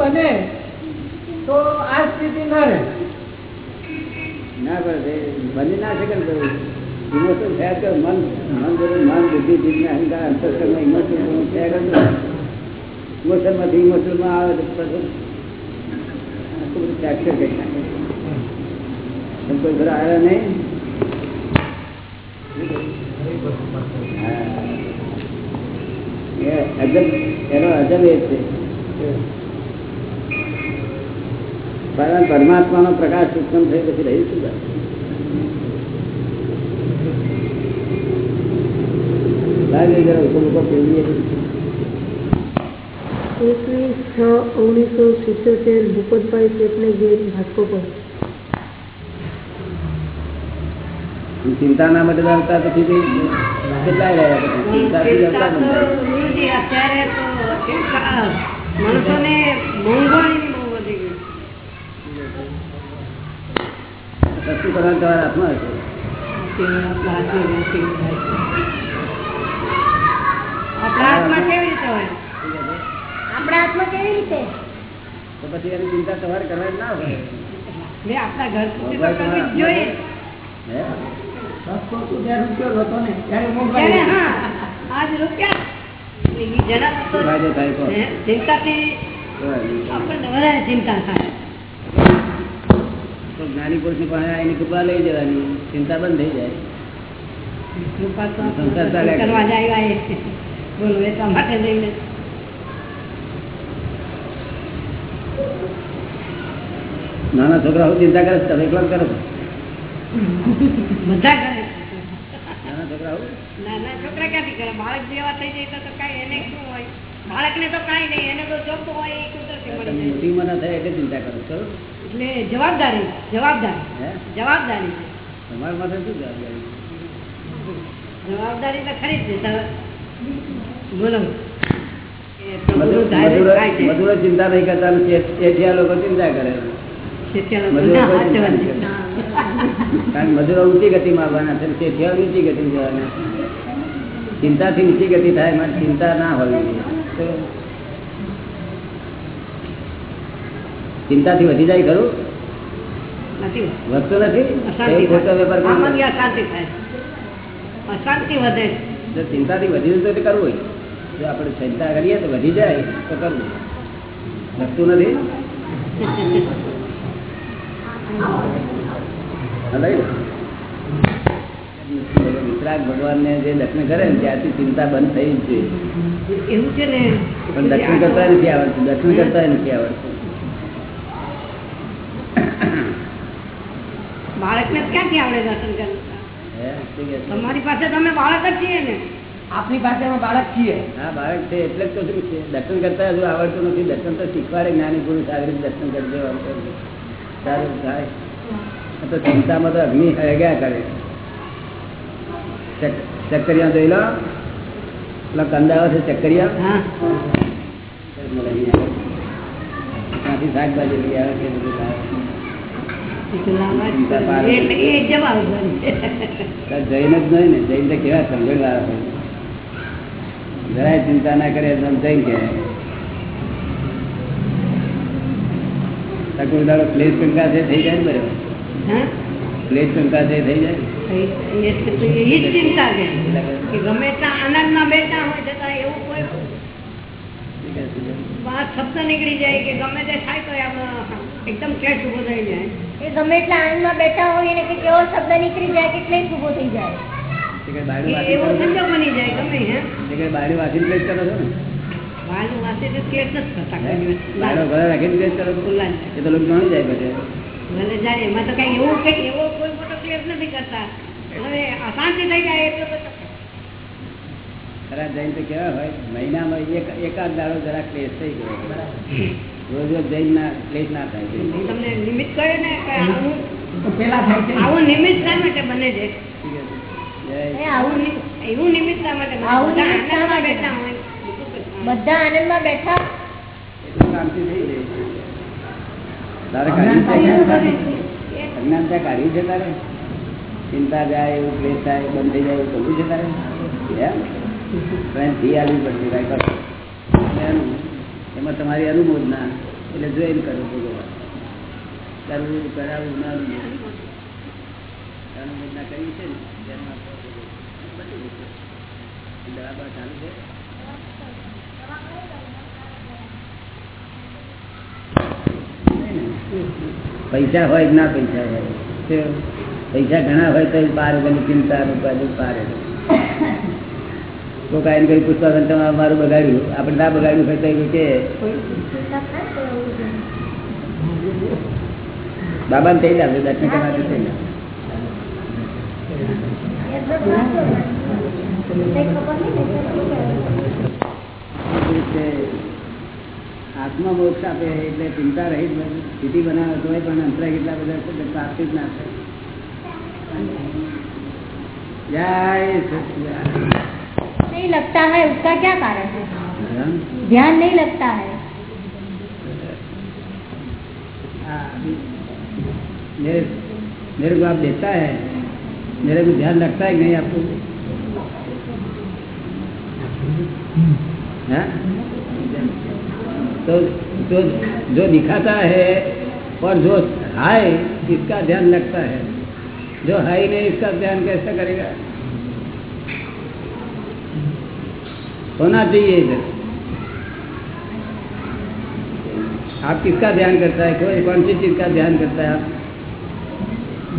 બને, તો આ સ્થિતિ ના રહે. ના પડે ના શકે ને ઇમોશન થયા તો મન મન બધું મન બુદ્ધિ, જીભને અહંકાર અંતસ્કરમાં ઇમોશન થયા માંથી આવે તો બધું ફ્રેક્ચર કરી નાખે કોઈ ઘરે આવ્યા નહીં? એનો અજબ એ છે. પરમ પરમાત્માનો પ્રકાશ ઉત્પન્ન થઈ પછી રહી શું. એકવીસ છ ઓગણીસો સિત્તોતેર ભૂપતભાઈ શેઠને ઘેર ઘાટકોપર પર. ચિંતા ના માટે આવતા પછી રહ્યા અત્યારે તો માણસોને મોંઘવારીની બહુ વધી ગઈ સસ્તું કરવાનું તમારા હાથમાં હશે? આપણા હાથમાં કેવી રીતે હોય? આપણા હાથમાં કેવી રીતે? તો પછી એની ચિંતા તમારે કરવાની ના હોય. આપણા ઘર સુધી તો કરવી જ જોઈએ. થાય આપણને વધારે ચિંતા થાય. તો જ્ઞાની પુરુષની પાસે એની કૃપા લઈ જવાની ચિંતા બંધ થઈ જાય. કૃપા તો સંસાર ચાલ્યા કરે. કરવા જાય એ. બોલો એટલા માટે લઈને નાના છોકરાઓ ચિંતા કરે તમે એકલા કરો બધા કરે નાના છોકરાઓ? નાના છોકરા ક્યાંથી કરે? બાળક જેવા થઈ જાય તો કઈ એને શું હોય? બાળકને તો કઈ નહીં એને તો જોતું હોય એ કુદરતી મળી ઉંમરના થાય એટલે ચિંતા કરો છો. એટલે જવાબદારી જવાબદારી જવાબદારી તમારા માટે શું જવાબદારી? જવાબદારી તો ખરી જ છે બોલો. મજૂર- ચિંતા નહીં કરતા શેઠિયા લોકો ચિંતા કરે. કારણ મજૂરો ઊંચી ગતિમાં આવવાના છે શેઠિયા ઊંચી ગતિ જવાના ચિંતાથી ઊંચી ગતિ થાય મારે ચિંતા ના હોવી જોઈએ. ચિંતાથી વધી જાય ખરું? નથી વધતું. નથી? ચિંતાથી વધી જતો કરવું હોય. જો આપણે ચિંતા કરીએ તો વધી જાય તો કરવું. વધતું નથી? વિતરાગ ભગવાન ને જે દર્શન કરે ને ત્યારથી ચિંતા બંધ થઈ જ જોઈએ એવું છે ને? પણ દર્શન કરતા નથી આવડતું. દર્શન કરતા નથી આવડતું. બાળકને ક્યાંથી આવડે દર્શન છે? તમારી પાસે તમે બાળક જ છીએ ને. આપની પાસે અમે બાળક છીએ. હા બાળક છે એટલે જ તો શું છે? દર્શન કરતા હજુ આવડતું નથી. દર્શન તો શીખવાડે જ્ઞાની પુરુષ આવી રીતે દર્શન કરજો સારું થાય. તો ચિંતામાં તો અગ્નિ હેગ્યા કરે. ચક- ચક્કરિયા જોઈ લો. પેલા કંદાવા છે ચક્કરિયા. હા. ત્યાંથી શાકભાજી લઈ આવે છે બધું ચિંતા ના કરે તો જૈન થઈ જાય ને બરાબર થઈ જાય ગમે એટલા આનંદમાં બેઠા હોય છતાં એવું કોઈ વાત શબ્દ નીકળી જાય કે ગમે તે થાય તો આમ એકદમ કેસ ઊભો થઈ જાય? એ ગમે એટલા આનંદમાં બેઠા હોય ને કે કેવો શબ્દ નીકળી જાય કે ક્લેશ ઊભો થઈ જાય. એવો બની જાય ગમે હે? તે કઈ બાયડી કરો છો ને? વાલું વાસે તો કેસ નથી થતા હે? કોઈ દિવસ. બાયડો ઘરે રાખીને ક્લેશ કરો છો? ખુલ્લા જ. એ તો લોકો જાણી જાય બધે ભલે જાય એમાં તો કઈ એવું કઈ એવો કોઈ મોટો કેસ નથી કરતા. હવે અશાંતિ થઈ જાય એટલો બધો ખરા જૈન તો કેવા હોય મહિનામાં એક એકાદ દાડો જરા ક્લેશ થઈ ગયો. રોજ રોજ જઈ ના લેટ ના થાય. તમને નિમિત્ત કહ્યું ને કે આવું પેલા થાય છે આવું નિમિત્ત શા માટે બને છે? એ આવું આવું એવું નિમિત્ત શા માટે આવું બધા શા આનંદમાં બેઠા હોય. બધા આનંદમાં બેઠા? એટલું શાંતિ થઈ જાય છે અજ્ઞાનતા કાઢી છે તારે ચિંતા જાય એવું ક્લેશ થાય બંધ થઈ જાય એવું કરવું છે તારે પડશે કરો. એનું- એમાં તમારી અનુમોદના એટલે જોઈને કરવું ભગવાન કરવું કરાવવું ના કરી છે ને ચાલુ છે. પૈસા હોય ના પૈસા હોય? પૈસા ઘણા હોય તો બાર પેલી ચિંતા ઉપાધિ પારે તો કાંઈ કઈ પુસ્તક તમે અમારું બગાડ્યું. આપણે ના બગાડ્યું તો કે બાબા ને થઈ જાય દર્શન કરવા થઈ જાય આત્મા મોક્ષ આપે એટલે ચિંતા રહી સ્થિતિ બનાવે તો પણ અંતરા કેટલા બધા પ્રાપ્તિ જ ના થાય. જય સચિદાનંદ. नहीं लगता है उसका क्या कारण है? ध्यान? नहीं लगता है। मेरे मेरे को आप देता है। मेरे को ध्यान रखता है कि नहीं आपको? हाँ? तो जो जो दिखाता है और जो है इसका ध्यान लगता है। जो है ही नहीं इसका ध्यान कैसे करेगा? होना चाहिए इधर। आप किसका ध्यान करता है? कोई कौन सी चीज़ का ध्यान करता है आप?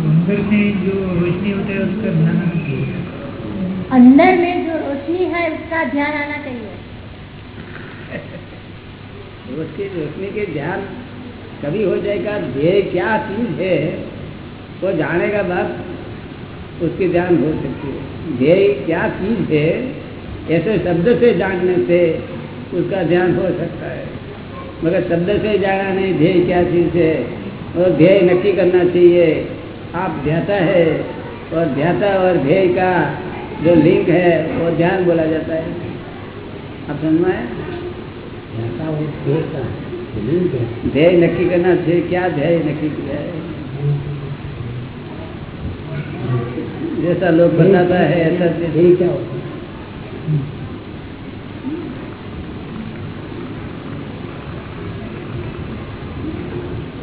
अंदर में जो रोशनी होता है उसका ध्यान आना चाहिए। अंदर में जो रोशनी है उसका ध्यान आना चाहिए। उसकी रोशनी के ध्यान कभी हो जाएगा। ध्येय क्या चीज़ है वो जाने का बस उसकी ध्यान हो सकती है। ध्येय क्या चीज़ है ऐसे शब्द से जानने से उसका ध्यान हो सकता है। मगर शब्द से जाना नहीं ध्येय क्या चीज़ है? और ध्येय नक्की करना चाहिए। आप ध्याता है और ध्याता और ध्येय का जो लिंक है वो ध्यान बोला जाता है। आप समझ में आया? ध्येय नक्की करना चाहिए। क्या ध्येय नक्की किया है? जैसा लोग बताता है ऐसा ध्येय क्या होता है?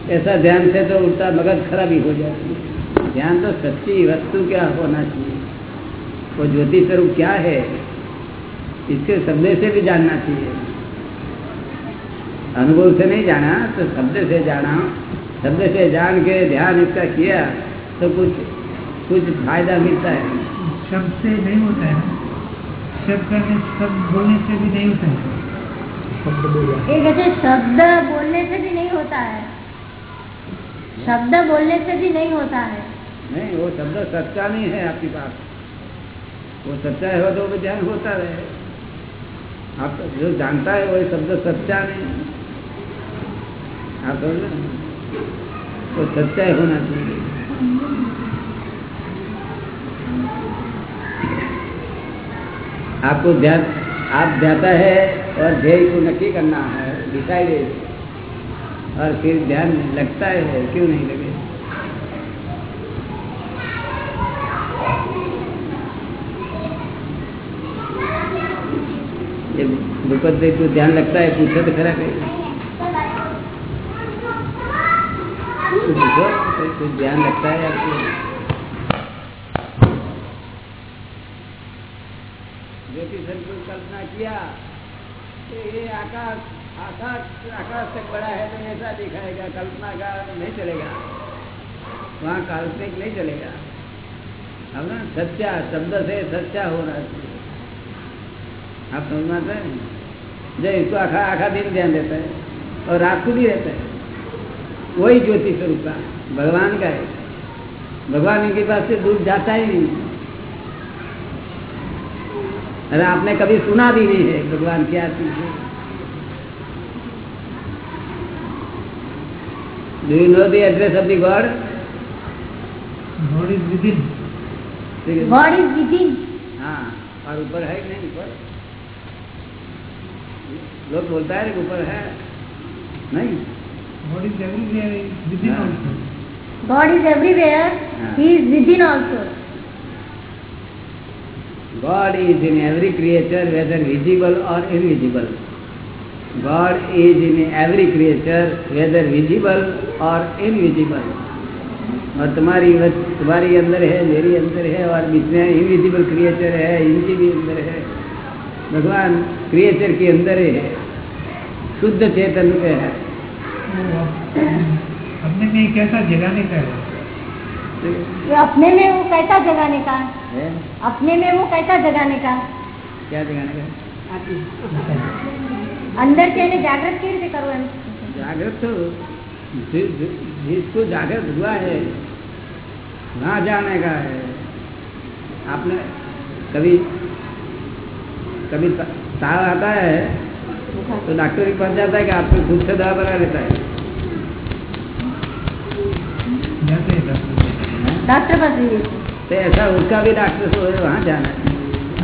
ऐसा ध्यान से तो उल्टा मगज खराबी हो जाती है। ध्यान तो सच्ची वस्तु क्या होना चाहिए? वो ज्योति स्वरूप क्या है? इसके शब्द से भी जानना चाहिए। अनुभव से नहीं जाना तो शब्द से जाना। शब्द से जान के ध्यान इसका किया तो कुछ कुछ फ़ायदा मिलता है। शब्द से नहीं होता है। शब्द करने शब्द बोलने से भी नहीं होता है। शब्द बोलने से भी नहीं होता है। शब्द बोलने से भी नहीं होता है। नहीं, वो शब्द सच्चा नहीं है आपके पास वो सच्चा है तो वो ध्यान होता रहे। आप जो जानता है, वही शब्द सच्चा नहीं आप समझ? वो सच्चाई होना चाहिए। आपको ध्यान आप जाता है और ध्येय को नक्की करना है डिसाइडेड और फिर ध्यान लगता है, क्यों नहीं लगे? भूपत को ध्यान लगता है, पूछो तो खरा कहीं। ध्यान लगता है, आपको ज्योति को कल्पना किया ये आकाश आकाश आकाश तक बड़ा है तो ऐसा दिखाएगा, कल्पना का नहीं चलेगा। वहाँ काल्पनिक नहीं चलेगा। अब ना सच्चा, शब्द से सच्चा होना चाहिए। आप समझ में आता है? जो इसको आखा आखा दिन ध्यान देता है और रात को भी रहता है। वही ज्योति स्वरूप का, भगवान का है। भगवान इनके पास से दूर जाता ही नहीं। अरे आपने कभी सुना भी नहीं है भगवान क्या चीज़ है Do you know the address of the God? God is within. God is within. हाँ और ऊपर है कि नहीं ऊपर लोग बोलता है ऊपर है नहीं God is everywhere within हाँ. also. God is everywhere. हाँ. He is within also. God is in every creature, whether visible or invisible. God is in every creature, whether visible or invisible. और तुम्हारी तुम्हारी अंदर है मेरी अंदर है और बीच में इनविजिबल क्रिएचर है इनकी भी अंदर है भगवान क्रिएचर के अंदर ही है शुद्ध चेतन पे है अपने में कैसा जगाने का है ये अपने में वो कैसा जगाने का है? अपने में वो कैसा जगाने का क्या दिखाने का અંદર છે એને જાગૃત કેવી રીતે કરવું એમ जागृत तो जि- जि- जिसको जागृत हुआ है ना जाने का है। आपने कभी कभी ताव आता है तो डॉक्टर भी पहुँच जाता है कि आपको खुद से दवा बना लेता है। डॉक्टर तो ऐसा उसका भी डॉक्टर से वहाँ जाना है।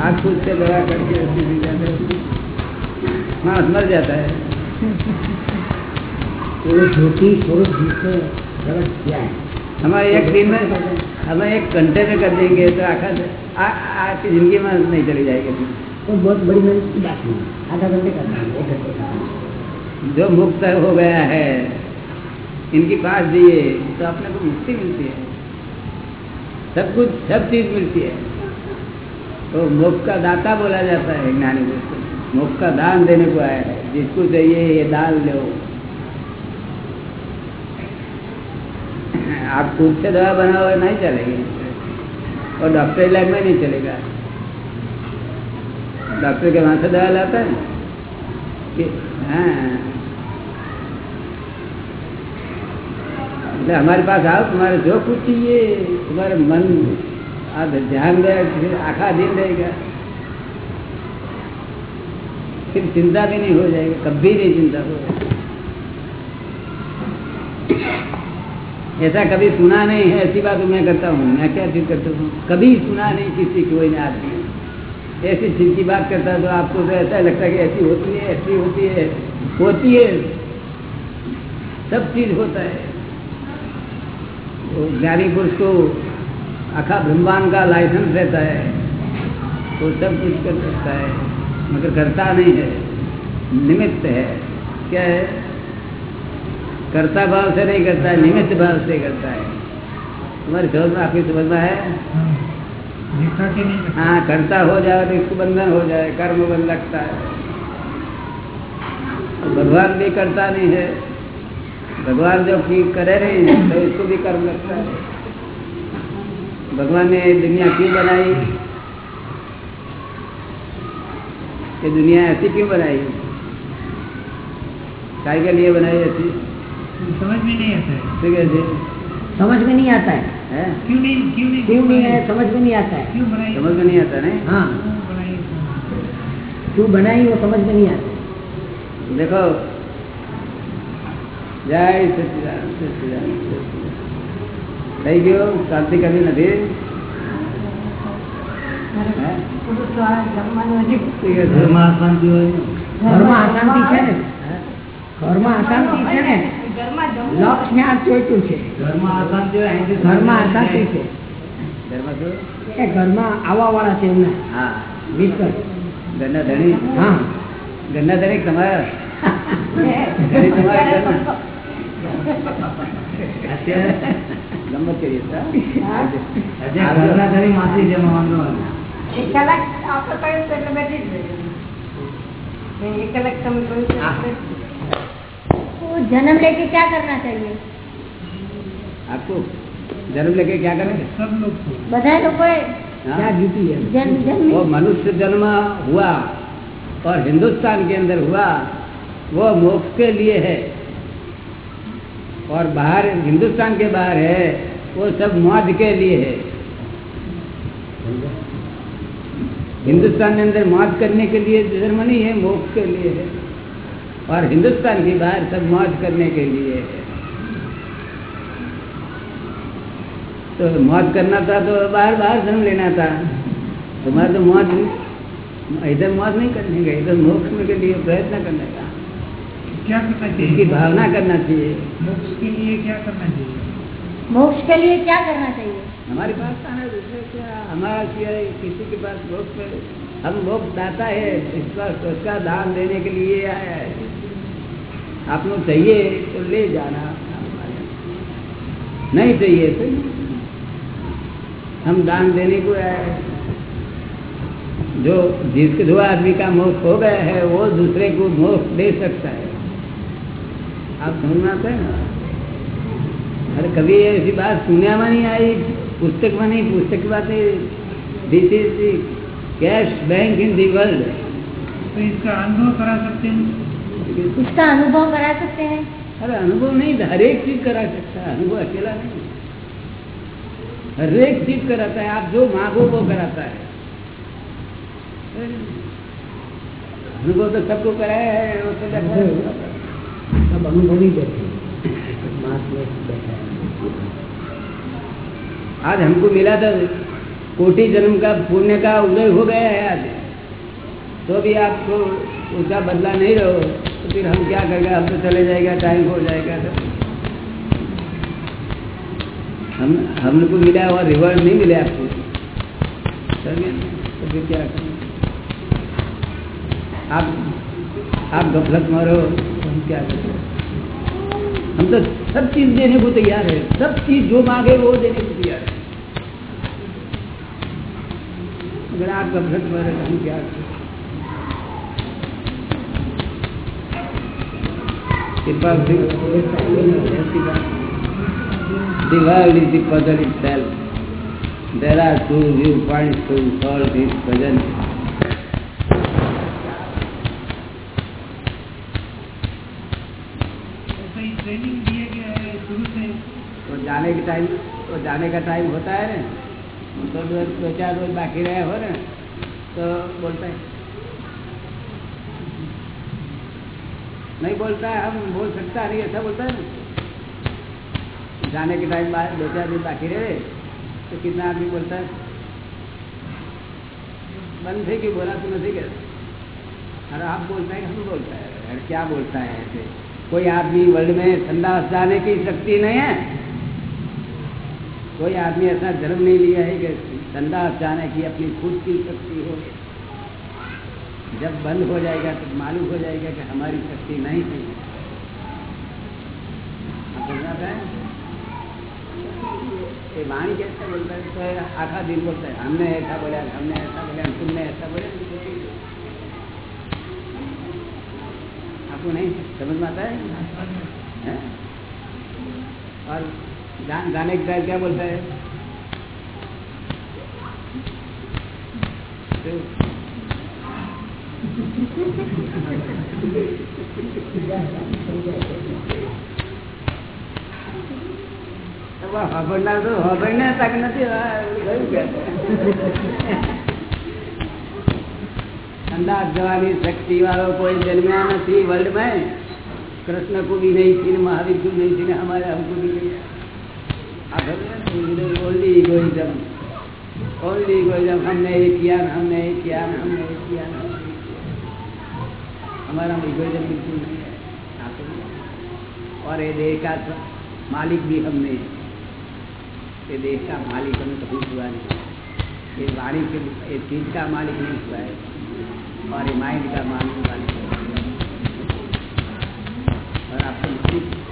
आप खुद से दवा करके जाते हैं। मर जाता है। वो ज्योति स्वरूप जिसने जगत किया है? हमारे एक दिन में हमें एक घंटे में कर देंगे तो आखा आ- आपकी ज़िंदगी में नहीं चली जाएगी। तो बहुत बड़ी मेहनत की बात है। आधा घंटे करना है एक घंटे का जो मुक्त हो गया है इनकी पास दिए तो अपने को मुक्ति मिलती है। सब कुछ सब चीज़ मिलती है। तो मोक्ष का दाता बोला जाता है ज्ञानी को। मोक्ष का दान देने को आया है। जिसको चाहिए ये दान लो। आप खुद से दवा बनाओ नहीं चलेगी और डॉक्टर लाइन में नहीं चलेगा डॉक्टर के वहां से दवा लाता है कि हाँ એટલે અમારી પાસે આવો તમારે જો कुछ चाहिए तुम्हारे मन आप ध्यान दे आखा दिन रहेगा फिर चिंता भी नहीं हो जाएगी कभी नहीं चिंता हो ऐसा कभी सुना नहीं है, ऐसी बात मैं करता हूँ। मैं क्या चीज़ करता हूँ? कभी सुना नहीं किसी कोई ने आदमी ऐसी चीज़ की बात करता है तो आपको तो ऐसा लगता है कि ऐसी होती है, ऐसी होती है होती है। सब चीज़ होता है। तो ज्ञानी पुरुष को आखा ब्रह्मांड का लाइसेंस रहता है। तो सब कुछ कर सकता है, मगर करता नहीं है। निमित्त है। क्या है? कर्ता भाव से नहीं करता है निमित्त भाव से करता है। तुम्हारी समझ में आपकी समझ में है? हाँ करता हाँ हो जाए तो इसको बंधन हो जाए कर्म बंध लगता है। तो भगवान भी करता नहीं है। भगवान जो की करे नहीं तो इसको भी कर्म लगता है। भगवान ने दुनिया क्यों बनाई? ये दुनिया ऐसी क्यों बनाई? काय के लिए बनाई ऐसी? समझ में नहीं आता है ठीक है जी समझ में नहीं आता है है क्यों नहीं क्यों नहीं क्यों नहीं है बनाई? समझ में नहीं आता है क्यों बनाई समझ में नहीं आता नहीं हाँ क्यों बनाई इसको? क्यों बनाई वो समझ में नहीं आता देखो જય સચિદાન સચિદાન થઈ ગયો શાંતિ કરવી નથી હે? ઠીક છે. ઘરમાં અશાંતિ છે ને હે? ઘરમાં અશાંતિ છે ને લક્ષ જ્ઞાન જોઈતું છે. ઘરમાં અશાંતિ છે ઘરમાં એ ઘરમાં આવવા વાળા છે એમને. હા. વિકલ ઘરના ધણી? હા. ઘરના ધણી તમારા? ધણી તમારા ઘરના? ગમત કરીએ છીએ, હા? એક કલાક આપણે કહ્યું એટલે બેઠી જ. એક કલાક તમે કહ્યું आपको जन्म लेके क्या करना चाहिए? आपको जन्म लेके क्या करना सब लोग बधाई तो लोग हाँ। वो मनुष्य जन्म हुआ और हिंदुस्तान के अंदर हुआ वो मोक्ष के लिए है। और बाहर हिंदुस्तान के बाहर है वो सब मौज के लिए है। हिंदुस्तान के अंदर मौज करने के लिए जन्म नहीं है मोक्ष के लिए है। और हिंदुस्तान की बाहर सब मौज करने के लिए तो मौज करना था तो बाहर बाहर जन्म लेना था। तुम्हारा तो मौज इधर मौज नहीं करने का इधर मोक्ष में के लिए प्रयत्न करने का क्या करना इसकी चाहिए भावना करना चाहिए। मोक्ष के लिए क्या करना चाहिए? मोक्ष के लिए क्या करना चाहिए? हमारे पास आना दूसरे क्या हमारा सिवाय किसी के पास मोक्ष हम मोक्ष दाता है इसका उसका दान देने के लिए आया है। आपको चाहिए तो ले जाना। नहीं चाहिए तो हम दान देने को आए जो जिसके जो आदमी का मोक्ष हो गया है, वो दूसरे को मोक्ष दे सकता है। आप समझ में है ना? अरे कभी ऐसी बात सुनने में नहीं आई, पुस्तक में नहीं, पुस्तक की बात this is cash bank in the world तो इसका अनुभव करा सकते हैं। इसका अनुभव करा सकते हैं? अरे अनुभव नहीं हर एक चीज़ करा सकता है अनुभव अकेला नहीं। हर एक चीज़ कराता है आप जो मांगो वो कराता है। अनुभव तो सबको कराया है वो तो देखा। सब अनुभवी बैठा है। आज हमको मिला था कोटि जन्म का पुण्य का उदय हो गया है आज। तो भी आपको उसका बदला नहीं रहो। तो फिर हम क्या करेंगे? अब तो चले जाएगा टाइम हो जाएगा तो। हम को मिला हुआ रिवॉर्ड नहीं मिला आपको? तो फिर क्या करें? आप आप गफलत मारो तो हम क्या करें? हम तो सब चीज़ देने को तैयार है। सब चीज़ जो मांगे वो देने को तैयार है। अगर आप गफलत मारे तो हम क्या करें? से The puzzle itself. There are two viewpoints to solve this puzzle. ही है तो जाने के टाइम तो जाने का टाइम होता है ना तो दो, दो चार रोज बाकी रहे हो ना तो बोलता है नहीं बोलता है, हम बोल सकता नहीं, ऐसा बोलता है। जाने के टाइम बाद दो चार दिन बाकी रहे तो कितना आदमी बोलता है? बंद थे कि बोला तो नहीं क्या? अरे आप बोलता है हम बोलता है। अरे क्या बोलता है ऐसे? कोई आदमी वर्ल्ड में ठंडा जाने की शक्ति नहीं है। कोई आदमी ऐसा जन्म नहीं लिया है कि ठंडा जाने की अपनी खुद की शक्ति हो। जब बंद हो जाएगा तो मालूम हो जाएगा कि हमारी शक्ति नहीं थी। वाणी कैसे बोलता है? तो आखा दिन बोलता है हमने ऐसा बोला हमने ऐसा बोला तुमने ऐसा बोला। आपको नहीं समझ में आता है? और गान, के टाइम क्या बोलता है? હબડનાર તો હબડને તક નથી આ ગયું કે અંદાજ જવાની શક્તિ વાળો કોઈ જન્મ્યા નથી વર્લ્ડ में कृष्ण को भी नहीं थी महावीर को नहीं थी हमारे हमको भी नहीं ओनली इगोइज्म ओनली इगोइज्म हमने ये किया ना हमने ये किया ना हमने ये किया ना हमने ये किया हमारा इगोइज्म बिल्कुल नहीं है। और ये देह का तो मालिक भी हमने ये देह का मालिक हमें कभी हुआ नहीं। ये वाणी के ये चीज़ का मालिक नहीं हुआ है। और ये माइंड का मालिक मालिक और आपको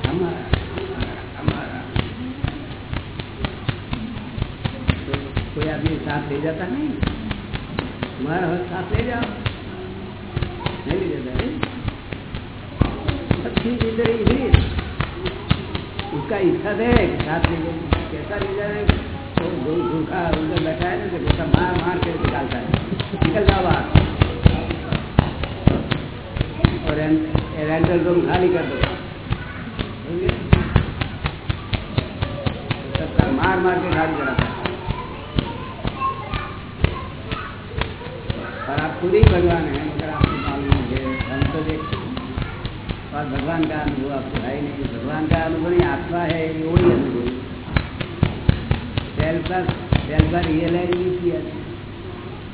हमारा तो कोई आदमी साथ ले जाता नहीं? तुम्हारा साथ ले जाओ। नहीं ले जाता सब चीज़ इधर उसका इच्छा कि साथ ले कैसा ले जाए तो भू- भूखा उधर बैठा है ना तो भूखा मार मार के निकालता है निकल जाओ बाहर और रेंटल रूम खाली कर दो सबका मार मार के खाली कराता है और आप खुद ही भगवान हैं। भगवान का अनुभव आपको है ही नहीं भगवान का अनुभव नहीं आत्मा है ये वही अनुभव सेल्फ का सेल्फ का रियलाइज नहीं किया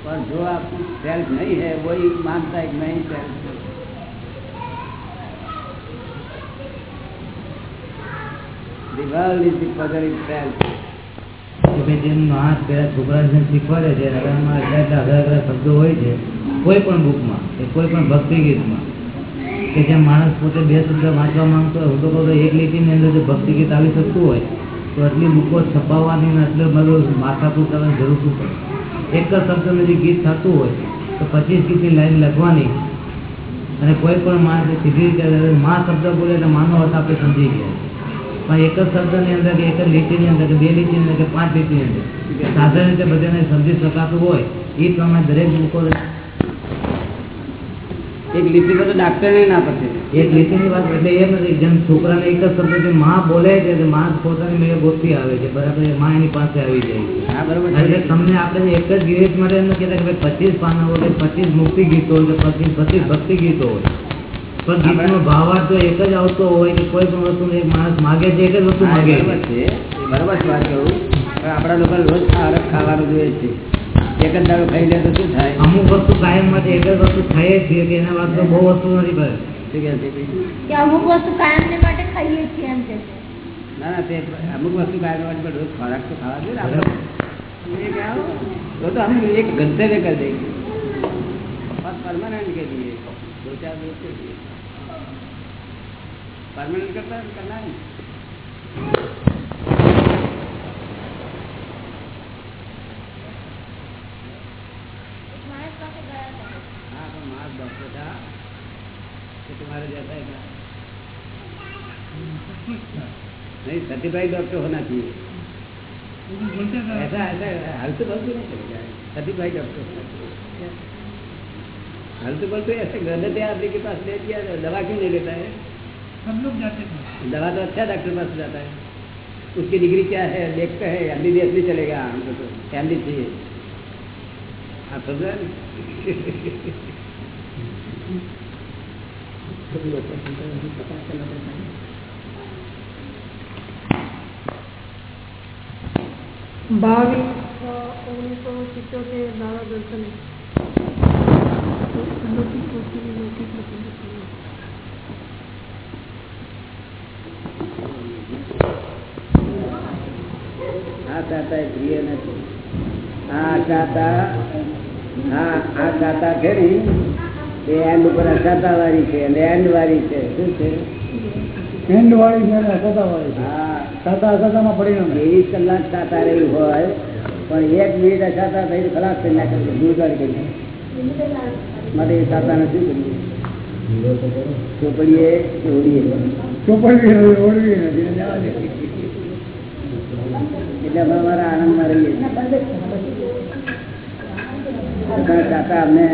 और जो आप सेल्फ नहीं है वही मानता है कि मैं ही सेल्फ हूँ The world is the puzzle itself. કે ભાઈ જેમનો હાથ પેલા છોકરાને શીખવાડે છે અને એમાં એટલા એટલા અઘરા અઘરા શબ્દો હોય છે કોઈ પણ બુકમાં કે કોઈ પણ ભક્તિ ગીતમાં કે જેમ માણસ પોતે બે શબ્દ વાંચવા માંગતો હોય તો બધો એક લીટીની અંદર જો ભક્તિ ગીત આવી શકતું હોય, તો આટલી બુકો છપાવવાની ને એટલે બધું માથાકૂટ કરવાની જરૂર શું પડે? એક જ શબ્દનું જે ગીત થતું હોય, તો પચીસ ગીતની લાઈન લખવાની અને કોઈ પણ માણસ સીધી રીતે મા શબ્દ બોલે એટલે માનો અર્થ આપણે સમજી ગયા. પણ એક જ શબ્દની અંદર કે એક જ લીટીની અંદર કે બે લીટીની અંદર કે પાંચ લીટીની અંદર સાધારણ રીતે બધાને સમજી શકાતું હોય એ પ્રમાણે દરેક બુકો એક લીટી પર ડાક્ટર ને ના પછી. એક લીટીની વાત એટલે એમ નથી જેમ છોકરાને એક જ શબ્દ જે માં બોલે છે તે માં પોતાની મેળે ગોતી આવે છે. બરાબરમાં એની પાસે આવી જાય છે. હા બરાબર. એટલે તમને આપણે એક જ ગીત માટે એમ કહેતા કે પચીસ પાના હોય પચીસ મુક્તિ ગીતો હોય પચીસ પચીસ ભક્તિ ગીતો હોય. પણ ગીતનો ભાવાર્થ તો એક જ આવતો હોય કે કોઈ પણ વસ્તુ એક માણસ માગે છે એક જ વસ્તુ માગે છે. બરાબર વાત કહું પણ આપણા લોકો રોજ ખાવા ખાવાનું જોઈએ છે. એક જ દાડો લે તો શું થાય? અમુક વસ્તુ કાયમ માટે એક જ વસ્તુ ખાઈએ છીએ કે એના વાત તો બહુ વસ્તુ નથી પડે અમુક વસ્તુ કાયમ માટે ખાઈએ છીએ એમ છે. ના ના તે અમુક વસ્તુ કાયમ માટે પણ રોજ ખોરાક તો ખાવા જોઈએ આપણે. તો તો એક ગંતવ્ય કરી દઈએ. પરમાનન્ટ કરી દઈએ. દો ચાર દિવસ પરમાનન્ટ કરતા કરનાર नहीं सर्टिफाइड डॉक्टर होना चाहिए। बोलते ऐसा ऐसा हल्के बल्कू नहीं सर्टिफाइड डॉक्टर होना चाहिए। ऐसे गलत आदमी के पास ले दिया दवा क्यों नहीं लेता है? सब लोग जाते थे दवा तो अच्छा डॉक्टर पास जाता है। उसकी डिग्री क्या है? देखता है एम बी बी एस भी चलेगा, हमको तो एम चाहिए। आप समझ? रहे हैं? બાવીસ છ ઓગણીસો સિત્તોતેર દાવા દર્શન નોટિસ મોકલી, નોટિસ મોકલી. આ ચાતા એ પ્રિય નથી આ ચાતા હા આ ચાતા છે ને એ એન્ડ ઉપર અસાતા વાળી છે અને એન્ડ વાળી છે. શું છે? એન્ડ વાળી છે ને સદા વાળી છે. સાતા અસાતામાં પડી પરિણામ. ત્રેવીસ કલાક સાતા રહી હોય પણ એક મિનિટ અસાતા થઈ તો ખલાસ થઈ નાખે છે દૂર કરી માટે એ ચાતાને શું કરીએ ચોપડીએ કે ઓડીએ ચોપડી ઓળવી નથી ને જવા દે. એટલે અમે અમારા આનંદમાં રહીએ સાતા અમને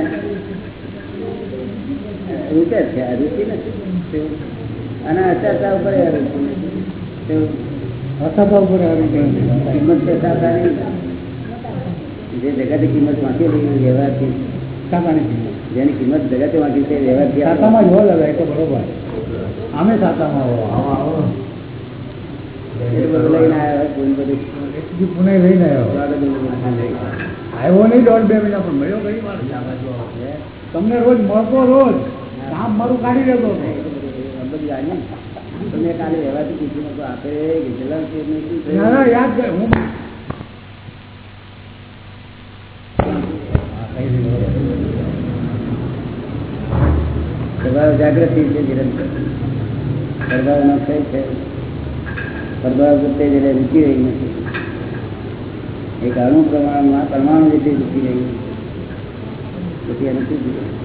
રૂચે છે આ રૂચિ નથી અને અચાતા ઉપર એ રૂચિ નથી. અસાતા ઉપર આવી ગયો કિંમત તો ચાતા નહીં જે જગતે કિંમત વાંચેલી વ્યવહારથી સાતાની કિંમત. જેની કિંમત જગતે વાંચી છે વ્યવહારથી સાતામાં જ હોય દાદા એ તો બરોબર આમે સાતામાં હો આવો આવો એ બધું લઈને આવ્યા હોય કોઈ બધું બીજું પુણે લઈને આવ્યો સ્વાગત બધું લઈને આવ્યો નહીં દોઢ બે મહિના પણ મળ્યો કઈ વાર છે આ બાજુ આવો. તમને રોજ મળતો રોજ કામ મારું કાઢી લેતો. તમે કાલે રહેવાથી પૂછ્યું હતું આપે કે જલન છે એમને શું થયું? ના ના યાદ જાગૃતિ છે, નિરંતર સ્વભાવનો કઈ છે સ્વભાવ પ્રત્યે જયારે રૂચિ રહી નથી એક અણુ પ્રમાણમાં પરમાણુ રીતે રૂચિ રહી પછી એને શું?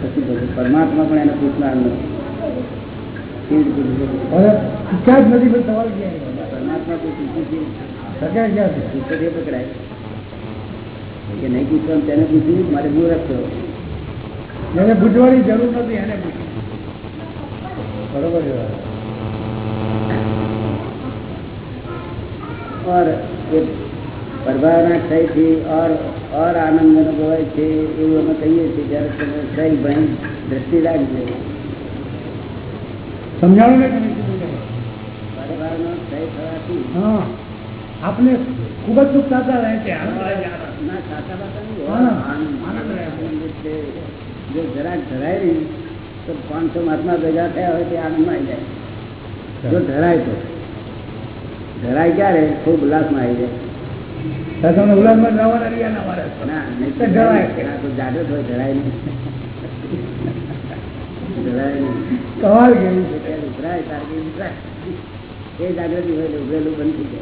પછી બધું પરમાત્મા પણ એને પૂછનાર નથી કેવી રીતે પૂછશે? હવે ઈચ્છા જ નથી પણ સવાલ ક્યાં પરમાત્મા કોઈ પૂછ્યું છે સગાઈ ક્યાંથી પૂછતો તે પકડાય કે નહીં પૂછવાનું તેને પૂછ્યું મારે મૂર્ખ થયો જેને પૂછવાની જરૂર નથી એને પૂછ્યું બરોબર છે વાત. और ये પ્રભાવના ક્ષયથી ઓર ઓર આનંદ અનુભવાય છે એવું અમે કહીએ છીએ જયારે તમે ક્ષય ભાઈ દ્રષ્ટિ રાખજો. સમજાણું ને આપણે ખૂબ જ સુખ થતા રહે છે. જો જરાક ધરાય નહીં તો પાંચસો મહાત્મા ભેગા થયા હોય તે આનંદમાં આવી જાય. જો ધરાય તો. ધરાય ક્યારે? ખૂબ ઉલ્લાસમાં આવી જાય. તમને ઉલ્લાસમાં જવાના રહ્યા ના મારે ના તો ધરાય. તો જાગ્રત નહીં. ઢળાય નહીં. છે? ઉભરાય તારે ઉભરાય. એ જાગૃતિ હોય ઉભરેલું બંધ થઈ જાય.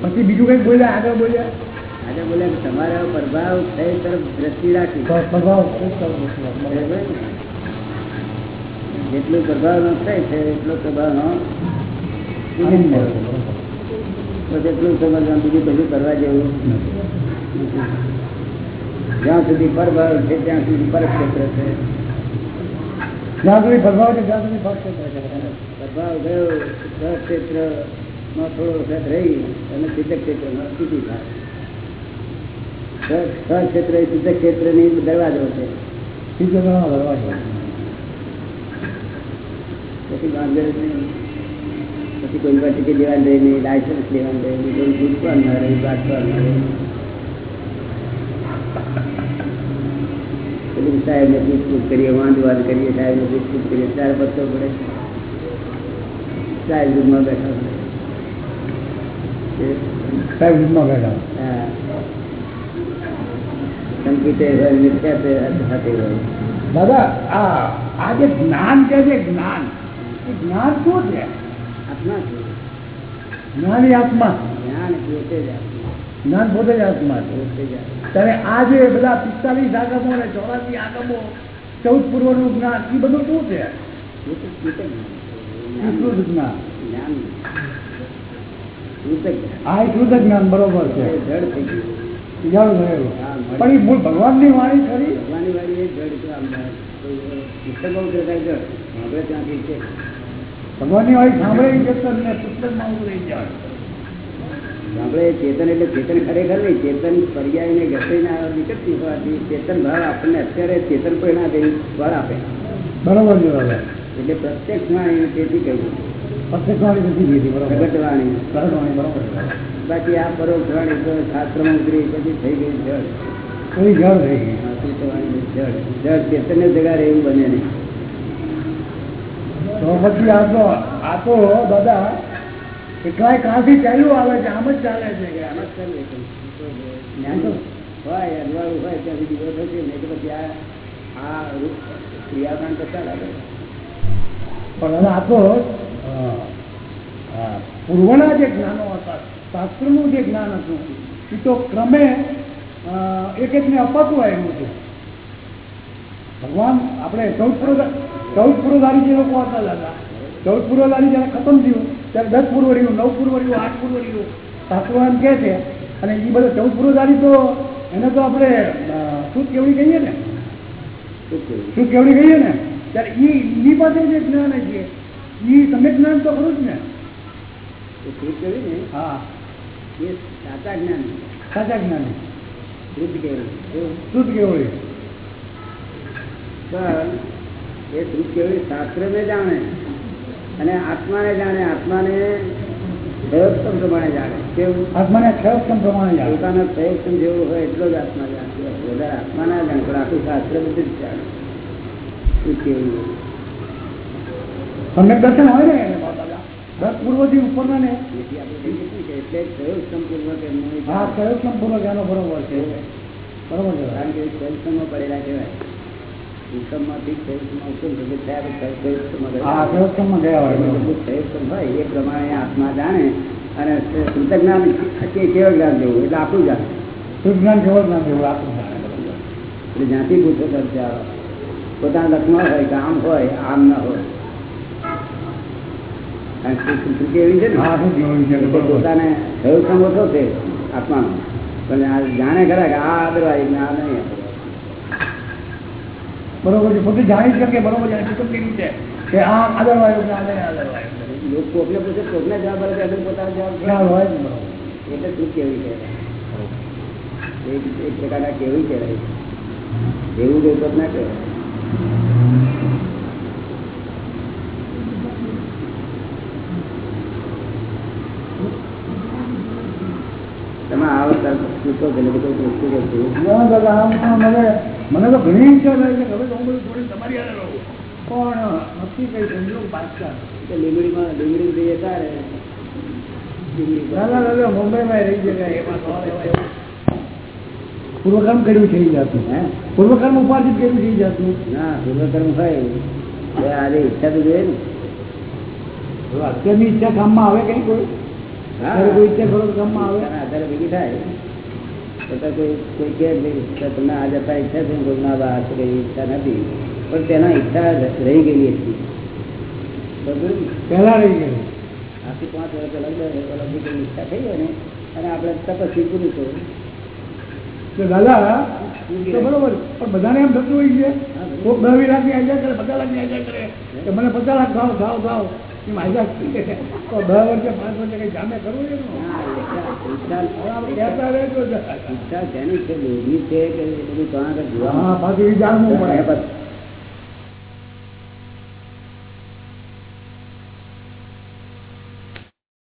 પછી બીજું કઈ બોલ્યા? આગળ બોલ્યા? આગળ બોલ્યા કે તમારો પ્રભાવ થઈ તરફ દ્રષ્ટિ રાખી. પ્રભાવ બરાબર. પ્રભાવ નો થાય છે એટલો પ્રભાવ નો આનંદ મળે છે, બરાબર. તો જેટલું સમજવાનું બીજું બધું કરવા જેવું જ્યાં સુધી પરભાવ છે ત્યાં સુધી પરક્ષેત્ર છે જ્યાં સુધી પ્રભાવ છે ત્યાં સુધી છે બરાબર. ગયો ક્ષેત્રમાં થોડો વખત રહી અને સિદ્ધ ક્ષેત્રમાં સ્થિતિ થાય ક્ષેત્ર એ સિદ્ધ ક્ષેત્રની દરવાજો છે સિદ્ધ દરવાજો. પછી વાંધો નહીં પછી કોઈ પર ટિકિટ લેવાની રહી નહીં લાયસન્સ લેવાનું રહી નહીં કોઈ ભૂતવા ન રહી બાટવા ન રહી પેલું સાહેબ ને પૂછપૂછ કરીએ વાંધવાદ કરીએ સાહેબ ને પૂછપૂછ કરીએ ત્યારે પત્તો પડે સાહેબ રૂમમાં બેઠા હોય. સાહેબ રૂમમાં બેઠા હા. કમ્પ્યુટર હોય મિથ્યા તે સાથે હોય દાદા આ આ જે જ્ઞાન કે છે જ્ઞાન એ જ્ઞાન શું છે આત્મા જ્ઞાન આત્મા. જ્ઞાન પોતે જ જ્ઞાન પોતે જ આત્મા. છે પોતે જ આત્મા. ત્યારે આ જે બધા પિસ્તાલીસ આગમો ને ચોરાસી આગમો ચૌદ પૂર્વનું જ્ઞાન એ બધું શું છે? આ શુદ્ધ બરોબર છે. પણ એ મૂળ ભગવાનની વાણી ખરી? ભગવાનની વાણી એ જડ છે. આપણે ત્યાંથી છે. ભગવાનની વાણી સાંભળે ચેતન ને પુસ્તકમાં હું રહી જાય ચેતન એટલે ચેતન ખરેખર નહીં ચેતન પર્યાય ને ઘટે ના નીકળતી હોવાથી ચેતન ભાવ આપણને અત્યારે ચેતન પરિણામ દેવું ફળ આપે. બરોબર એટલે પ્રત્યક્ષ વાણી તેથી કહ્યું. બાકી આ પરોક્ષવાણી તો શાસ્ત્રમાં ઉતરી પછી થઈ ગઈ જળ. કોઈ જળ થઈ ગઈ. જળ. ચેતન જગા એવું બને નહીં. તો પછી આપો તો આ તો દાદા કેટલાય કાળથી ચાલ્યું આવે છે, આમ જ ચાલે છે કે આમ જ ચાલે છે. જ્ઞાન તો હોય, અજવાળું હોય, ત્યાં સુધી દિવસ હશે નહીં તો પછી આ આ કરતા લાગે. પણ હવે આ તો પૂર્વના જે જ્ઞાનો હતા, શાસ્ત્રનું જે જ્ઞાન હતું, એ તો ક્રમે એક એકને અપાતું આવ્યું હતું. ભગવાન આપણે ચૌદ પૂર્વ ચૌદ પૂર્વધારી જે લોકો હતા દાદા ચૌદ પૂર્વધારી જયારે ખતમ થયું ત્યારે દસ પૂર્વ રહ્યું નવ પૂર્વ રહ્યું આઠ પૂર્વ રહ્યું શાસ્ત્રો એમ કહે છે અને એ બધા ચૌદ પૂર્વધારી તો એને તો આપણે શું કેવડી કહીએ ને? શું કેવડી. કહીએ ને? ત્યારે એ પાસે જે જ્ઞાન છે એ તમે જ્ઞાન તો ખરું જ ને? હા. એ સાચા જ્ઞાન. સાચા જ્ઞાન. શુદ્ધ કેવડી. શુદ્ધ કેવડી. પણ એ શુદ્ધ કહેવું શાસ્ત્રને જાણે અને આત્માને જાણે આત્માને પ્રયોગક્ષમ પ્રમાણે જાણે. કેવું? આત્માને ક્ષયક્ષમ પ્રમાણે જાણે. પોતાનો પ્રયોગક્ષમ જેવું હોય એટલો જ આત્મા જાણે. વધારે આત્મા ના જાણે પણ આખું શાસ્ત્ર બધું જ જાણે. શું કેવું? તમને દર્શન હોય ને દસ ને? જેથી આપણે કહીએ છીએ કે એટલે પ્રયોગક્ષમ પૂર્વક એમનું હા ક્ષયક્ષમ પૂર્વક એનો બરોબર છે. બરોબર છે. કારણ કે પડેલા કહેવાય. એ પ્રમાણે આત્મા જાણે અને શુદ્ધ જ્ઞાન કેવળ જ્ઞાન જેવું એટલે આપણું જાણે. શુદ્ધ જ્ઞાન કેવળ જ્ઞાન જેવું આત્મ જાણે. એટલે જ્યાંથી પૂછો કરશે પોતાના લક્ષમાં હોય કે આમ હોય આમ ના હોય. એવી છે ને? પોતાને પ્રયોગક્ષમ ઓછો છે આત્માનો. પણ જાણે ખરા કે આ આદરવાય ને આ નહીં બરોબર છે. પોતે જાણી શકે બરોબર જાણે શું કેવી છે કે આ આદર વાયો કે આ આદર વાયો લોકો કોકને પૂછે કોકને જવાબ આપે એટલે પોતાનો જવાબ હોય ને એટલે શું કેવી કહેવાય એક એક પ્રકારના કેવી કહેવાય એવું જોઈતો ના કહેવાય. તમે આવો તરફ પૂછો કે બધું પૂછતું મને તો ઘણી ઈચ્છા થાય છે હવે તો હું બધું થોડી તમારી હારે રહું. પણ નક્કી કઈ સંજોગ પાછા. લીમડીમાં લીમડી જઈએ તારે. દાદા મુંબઈમાં રહી જગ્યા એમાં પૂર્વકર્મ કર્યું થઈ એ હે? પૂર્વકર્મ ઉપાર્જિત કર્યું થઈ જતું ના પૂર્વકર્મ હોય આજે ઈચ્છા તો જોઈએ ને. અત્યારની ઈચ્છા કામમાં આવે કઈ? કોઈ કોઈ ઈચ્છા કરો કામમાં આવે. આધારે ભેગી થાય. તો તો કોઈ કોઈ કે તમને આ જતા ઈચ્છા છે કોઈ ના બા આ કઈ ઈચ્છા નથી. પણ તેના ઈચ્છા રહી ગયેલી હતી. પહેલા રહી ગયું આથી પાંચ વર્ષ પહેલા કોઈ ઈચ્છા થઈ હોય ને અને આપણે તપસ્વી પૂરી કરો તો દાદા બરોબર પણ બધાને એમ થતું હોય છે. કોઈક દસ લાખની આજા કરે પચાસ લાખની આજા કરે કે મને પચાસ લાખ ભાવ ભાવ ભાવ પાંચ વર્ષે કઈ જામે કરવું છે ને? હા, ઈચ્છા જેની છે? લોભી છે કે બધું આગળ જોવા પાછું જાણવું પડે.